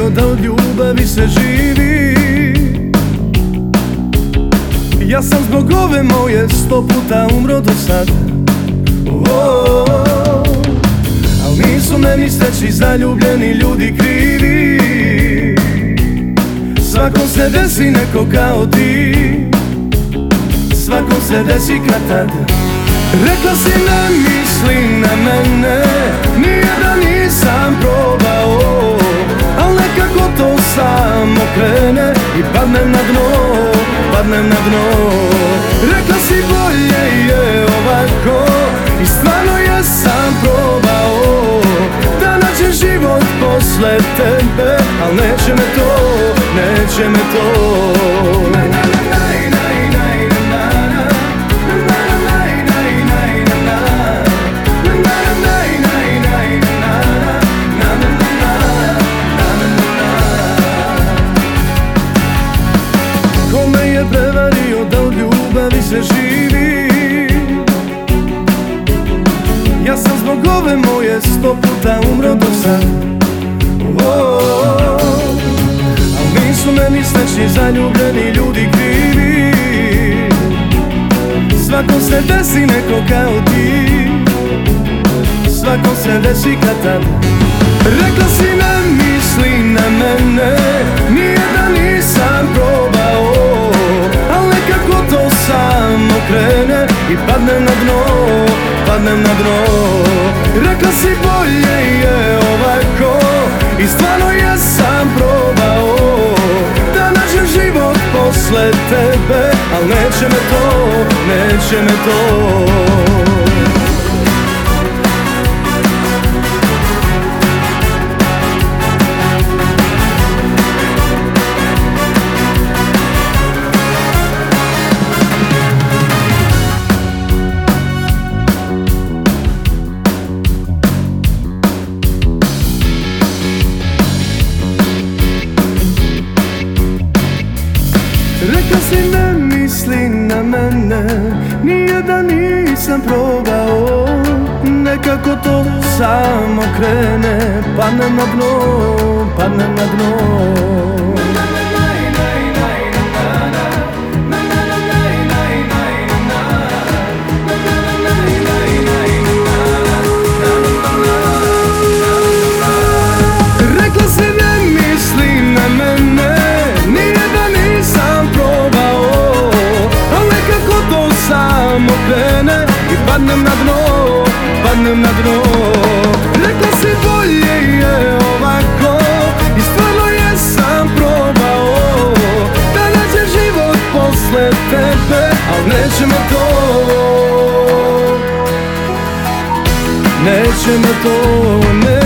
shvatio da od ljubavi se živi. Ja sam zbog ove moje sto puta umro do sad. Oh, Al nisu meni sreći zaljubljeni ljudi krivi. Svakom se desi neko kao ti. Svakom se desi kad tad. Rekla si ne misli na mene. I padnem na dno, padnem na dno. Rekla si bolje je ovako. I stvarno jesam probao Da nađem život posle tebe Al neće me to, neće me to umro do sad Al nisu meni srećni zaljubljeni ljudi krivi. Svakom se desi neko kao ti. Svakom se desi kad tad. Rekla tebe Al neće me to, neće me to si ne misli na mene Nije da nisam probao. Nekako to samo krene Padnem na dno, padnem na dno padnem na dno, padnem na dno. Rekla si bolje je ovako I stvarno jesam probao. Da nađem život posle tebe Al neće me to. Neće me to, neće